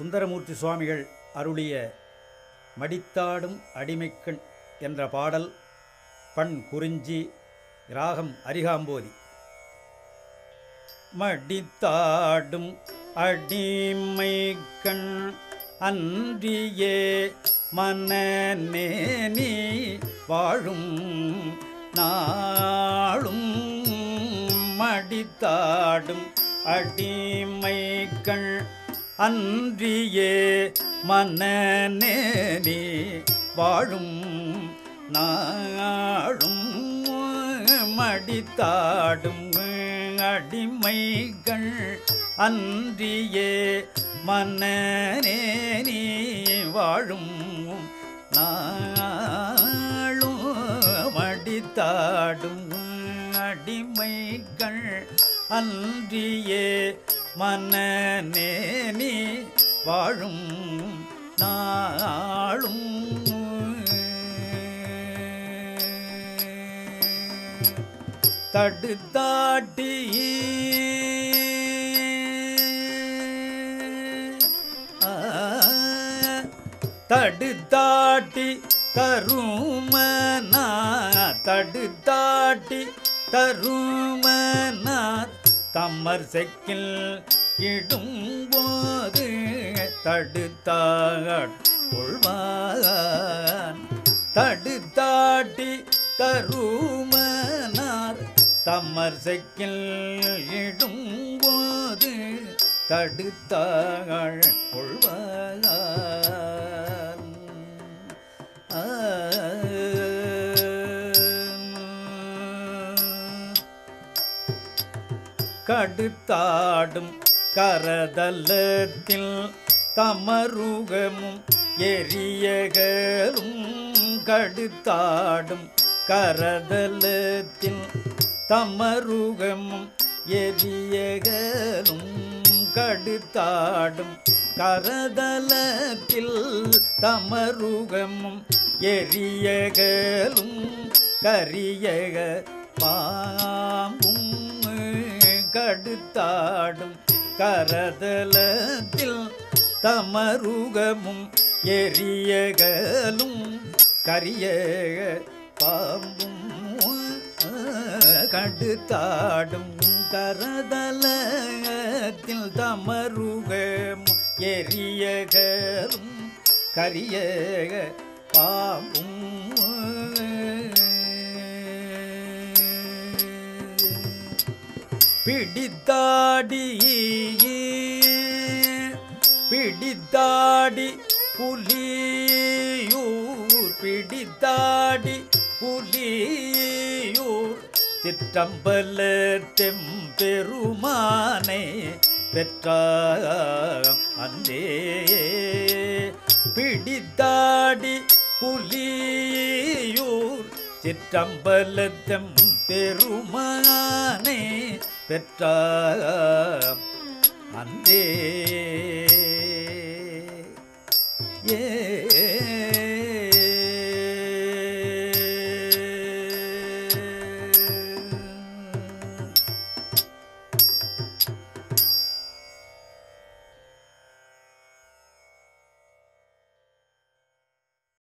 சுந்தரமூர்த்தி சுவாமிகள் அருளிய மடித்தாடும் அடிமைக்கண் என்ற பாடல் பண் குறிஞ்சி ராகம் அரிகாம்போதி. மடித்தாடும் அடிமைக்கண் அன்றியே மனநேனி வாழும் நாளும் மடித்தாடும் அடிமைக்கண் அன்றியே மனநே நீ வாழும் நாளும் மடித்தாடும் அடிமைகள். அன்றியே மன்னனே நீ வாழும் நாளும் மடித்தாடும் அடிமைகள். அன்றியே மன்னனே வாழும் நாளும். தடுத்தாட்டி தடுத்தாட்டி தருமனா தடுத்தாட்டி தருமனார் தம்மர் செக்கில் இடும்போது தடுத்தாட் தடுத்தாட்டி தருமனார் தம்மர் செக்கில் இடும்போது தடுத்தாள் கொள்வார். கடுத்தாடும் கரதலத்தில் தமருகமும் எரியகலும் கடுத்தாடும் கரதலத்தில் தமருகமும் எரியகலும் கடுத்தாடும் கரதலத்தில் தமருகமும் எரியகலும் கரியக பாம்பும் கடுத்தாடும் கரதலத்தில் தமருகமும் எரியகலும் கரிய பாம்பும் கடுத்தாடும் கரதலத்தில் தமருகமும் எரியகலும் கரிய பாம்பும் பிடித்தாடி பிடித்தாடி புலியூர் பிடித்தாடி புலியூர். சிற்றம்பல தெம்பெருமானை பெற்ற அந்தே. பிடித்தாடி புலியூர் சிற்றம்பலத்தம் பெருமானை பெற்ற அந்தே ஏ